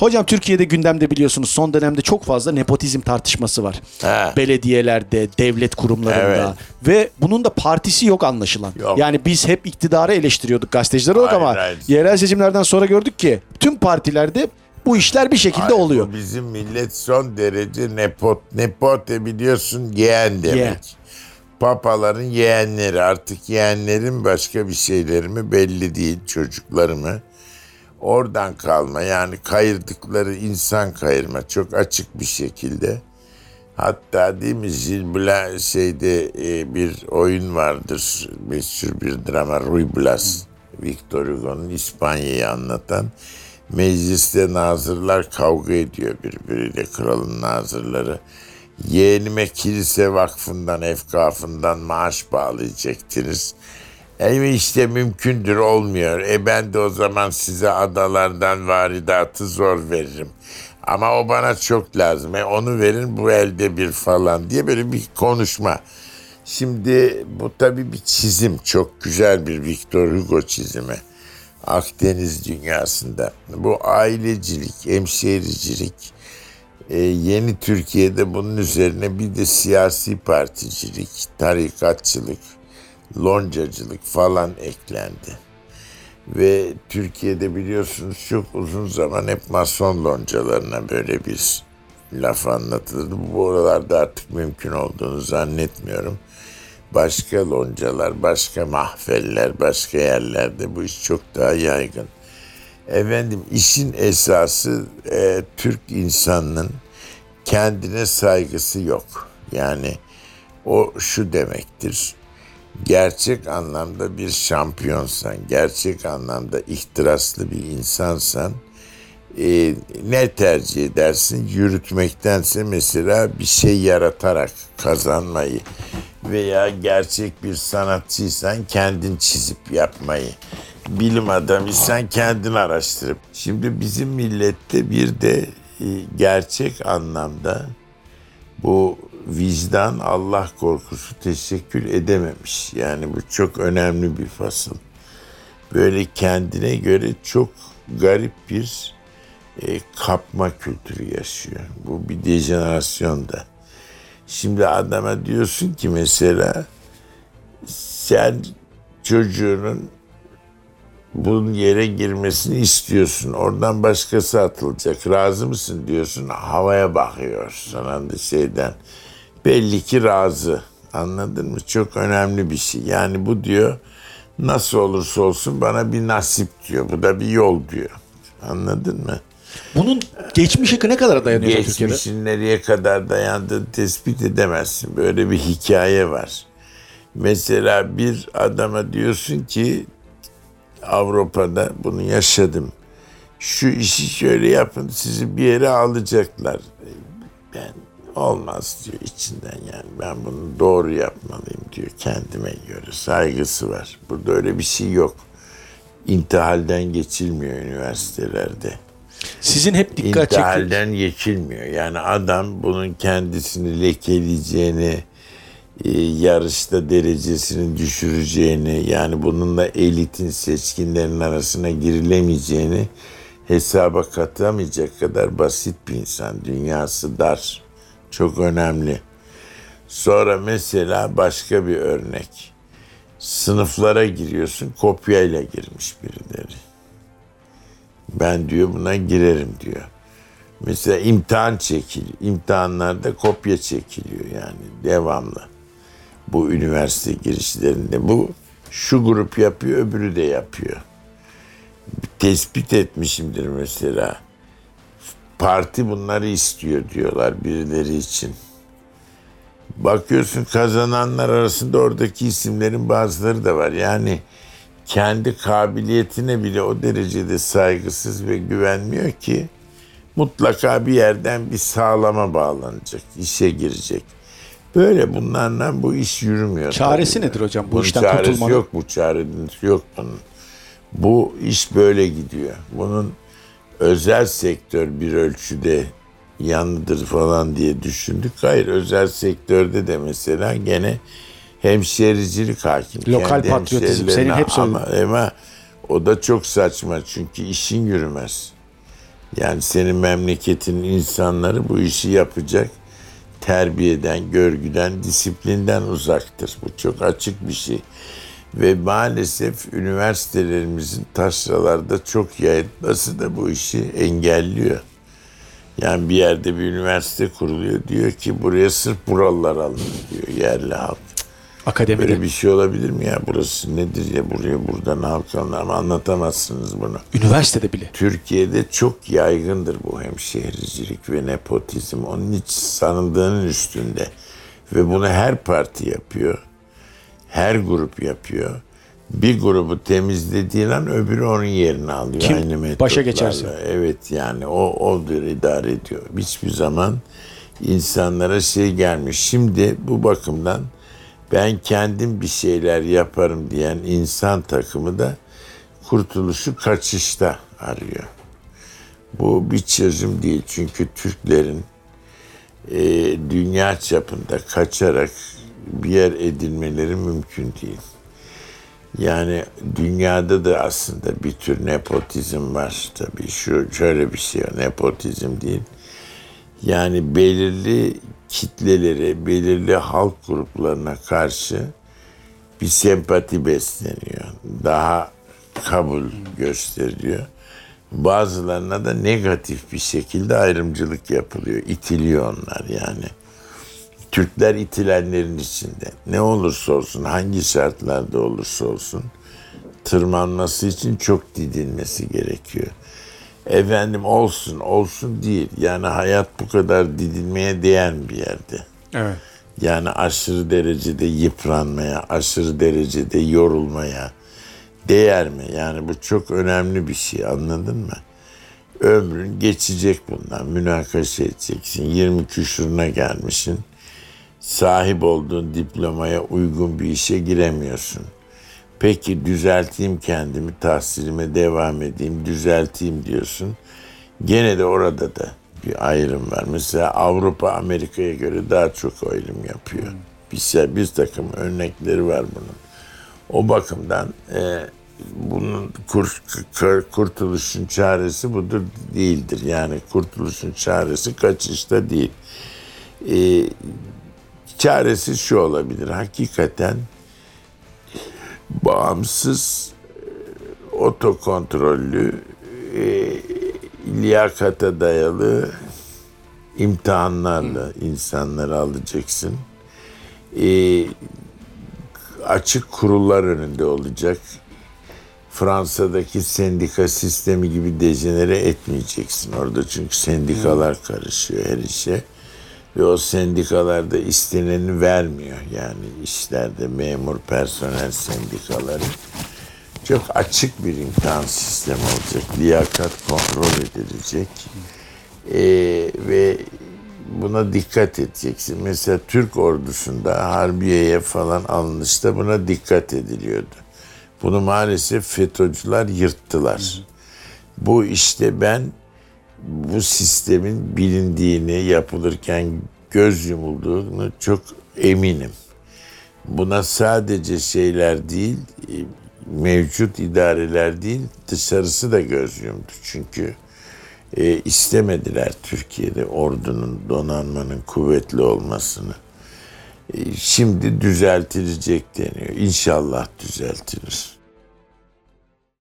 Hocam Türkiye'de gündemde biliyorsunuz son dönemde çok fazla nepotizm tartışması var. Ha. Belediyelerde, devlet kurumlarında ve bunun da partisi yok anlaşılan. Yok. Yani biz hep iktidarı eleştiriyorduk gazeteciler olarak Hayır, ama hayır. yerel seçimlerden sonra gördük ki tüm partilerde bu işler bir şekilde Ay, oluyor. bizim millet son derece nepot. Nepote biliyorsun yeğen demek. Yeğen. Papaların yeğenleri artık yeğenlerin başka bir şeyleri mi belli değil çocukları mı? Oradan kalma yani kayırdıkları insan kayırma çok açık bir şekilde. Hatta değil mi Blas şeyde e, bir oyun vardır meşhur bir drama Ruy Blas Victor Hugo'nun İspanya'yı anlatan mecliste nazırlar kavga ediyor birbiriyle kralın nazırları. Yeğenime kilise vakfından efkafından maaş bağlayacaktınız. E işte mümkündür olmuyor. E ben de o zaman size adalardan varidatı zor veririm. Ama o bana çok lazım. E onu verin bu elde bir falan diye böyle bir konuşma. Şimdi bu tabii bir çizim. Çok güzel bir Victor Hugo çizimi. Akdeniz dünyasında. Bu ailecilik, hemşehricilik, e, yeni Türkiye'de bunun üzerine bir de siyasi particilik, tarikatçılık, loncacılık falan eklendi. Ve Türkiye'de biliyorsunuz çok uzun zaman hep mason loncalarına böyle bir laf anlatılırdı. Bu oralarda artık mümkün olduğunu zannetmiyorum. Başka loncalar, başka mahfeller, başka yerlerde bu iş çok daha yaygın. Efendim işin esası e, Türk insanının kendine saygısı yok. Yani o şu demektir. Gerçek anlamda bir şampiyonsan, gerçek anlamda ihtiraslı bir insansan e, ne tercih edersin? Yürütmektense mesela bir şey yaratarak kazanmayı veya gerçek bir sanatçıysan kendin çizip yapmayı. Bilim adamıysan kendin araştırıp. Şimdi bizim millette bir de e, gerçek anlamda bu vicdan Allah korkusu teşekkür edememiş. Yani bu çok önemli bir fasıl. Böyle kendine göre çok garip bir e, kapma kültürü yaşıyor. Bu bir dejenerasyon da. Şimdi adama diyorsun ki mesela sen çocuğunun bunun yere girmesini istiyorsun. Oradan başkası atılacak. Razı mısın diyorsun. Havaya bakıyor sana da şeyden. Belli ki razı. Anladın mı? Çok önemli bir şey. Yani bu diyor nasıl olursa olsun bana bir nasip diyor. Bu da bir yol diyor. Anladın mı? Bunun geçmişi ne kadar dayanıyor hocam Türkiye'de? Geçmişin nereye kadar dayandığını tespit edemezsin. Böyle bir hikaye var. Mesela bir adama diyorsun ki Avrupa'da bunu yaşadım. Şu işi şöyle yapın sizi bir yere alacaklar. Ben olmaz diyor içinden yani ben bunu doğru yapmalıyım diyor kendime göre saygısı var. Burada öyle bir şey yok. İntihalden geçilmiyor üniversitelerde. Sizin hep dikkat çektiğiniz İntihalden geçilmiyor. Yani adam bunun kendisini lekeleyeceğini, e, yarışta derecesini düşüreceğini, yani bununla elitin seçkinlerin arasına girilemeyeceğini hesaba katamayacak kadar basit bir insan. Dünyası dar. Çok önemli. Sonra mesela başka bir örnek. Sınıflara giriyorsun, kopyayla girmiş birileri. Ben diyor buna girerim diyor. Mesela imtihan çekiliyor. İmtihanlarda kopya çekiliyor yani devamlı. Bu üniversite girişlerinde. Bu şu grup yapıyor, öbürü de yapıyor. Tespit etmişimdir mesela. Parti bunları istiyor diyorlar birileri için. Bakıyorsun kazananlar arasında oradaki isimlerin bazıları da var. Yani kendi kabiliyetine bile o derecede saygısız ve güvenmiyor ki mutlaka bir yerden bir sağlama bağlanacak, işe girecek. Böyle bunlarla bu iş yürümüyor. Çaresi tabii. nedir hocam bu Bunun işten çaresi kurtulmanın? yok bu çaresi yok bunun. Bu iş böyle gidiyor. Bunun özel sektör bir ölçüde yanlıdır falan diye düşündük. Hayır özel sektörde de mesela gene hemşericilik hakim. Lokal Kendi patriotizm, senin hep ama, ama o da çok saçma çünkü işin yürümez. Yani senin memleketin insanları bu işi yapacak terbiyeden, görgüden, disiplinden uzaktır. Bu çok açık bir şey. Ve maalesef üniversitelerimizin taşralarda çok yayılması da bu işi engelliyor. Yani bir yerde bir üniversite kuruluyor. Diyor ki buraya sırf buralılar alınır diyor yerli halk. Akademide. Böyle bir şey olabilir mi ya? Burası nedir ya? Buraya buradan halk alınır ama anlatamazsınız bunu. Üniversitede bile. Türkiye'de çok yaygındır bu hemşehricilik ve nepotizm. Onun hiç sanıldığının üstünde. Ve bunu her parti yapıyor. Her grup yapıyor. Bir grubu temizlediğin an öbürü onun yerini alıyor. Kim Aynı metotlarla. başa geçerse. Evet yani o odur idare ediyor. Hiçbir zaman insanlara şey gelmiş. Şimdi bu bakımdan ben kendim bir şeyler yaparım diyen insan takımı da kurtuluşu kaçışta arıyor. Bu bir çözüm değil. Çünkü Türklerin e, dünya çapında kaçarak bir yer edinmeleri mümkün değil. Yani dünyada da aslında bir tür nepotizm var. Tabii şu şöyle bir şey. Nepotizm değil. Yani belirli kitlelere, belirli halk gruplarına karşı bir sempati besleniyor. Daha kabul gösteriliyor. Bazılarına da negatif bir şekilde ayrımcılık yapılıyor. İtiliyor onlar yani. Türkler itilenlerin içinde. Ne olursa olsun, hangi şartlarda olursa olsun tırmanması için çok didilmesi gerekiyor. Efendim olsun, olsun değil. Yani hayat bu kadar didilmeye değen bir yerde. Evet. Yani aşırı derecede yıpranmaya, aşırı derecede yorulmaya değer mi? Yani bu çok önemli bir şey anladın mı? Ömrün geçecek bundan. Münakaşa edeceksin. 20 küsuruna gelmişsin. Sahip olduğun diplomaya uygun bir işe giremiyorsun. Peki düzelteyim kendimi, tahsilime devam edeyim, düzelteyim diyorsun. Gene de orada da bir ayrım var. Mesela Avrupa Amerika'ya göre daha çok ayrım yapıyor. Bir, bir takım örnekleri var bunun. O bakımdan e, bunun kur- kurtuluşun çaresi budur değildir. Yani kurtuluşun çaresi kaçışta değil. E, çaresi şu olabilir. Hakikaten bağımsız, e, otokontrollü, e, liyakata dayalı imtihanlarla insanları alacaksın. E, açık kurullar önünde olacak. Fransa'daki sendika sistemi gibi dejenere etmeyeceksin orada çünkü sendikalar karışıyor her işe ve o sendikalar da isteneni vermiyor yani işlerde memur personel sendikaları çok açık bir imtihan sistemi olacak liyakat kontrol edilecek Ee, ve buna dikkat edeceksin. Mesela Türk ordusunda Harbiye'ye falan alınışta buna dikkat ediliyordu. Bunu maalesef FETÖ'cüler yırttılar. Bu işte ben bu sistemin bilindiğini, yapılırken göz yumulduğunu çok eminim. Buna sadece şeyler değil, e, mevcut idareler değil, dışarısı da göz yumdu. Çünkü e, istemediler Türkiye'de ordunun, donanmanın kuvvetli olmasını. E, şimdi düzeltilecek deniyor. İnşallah düzeltilir.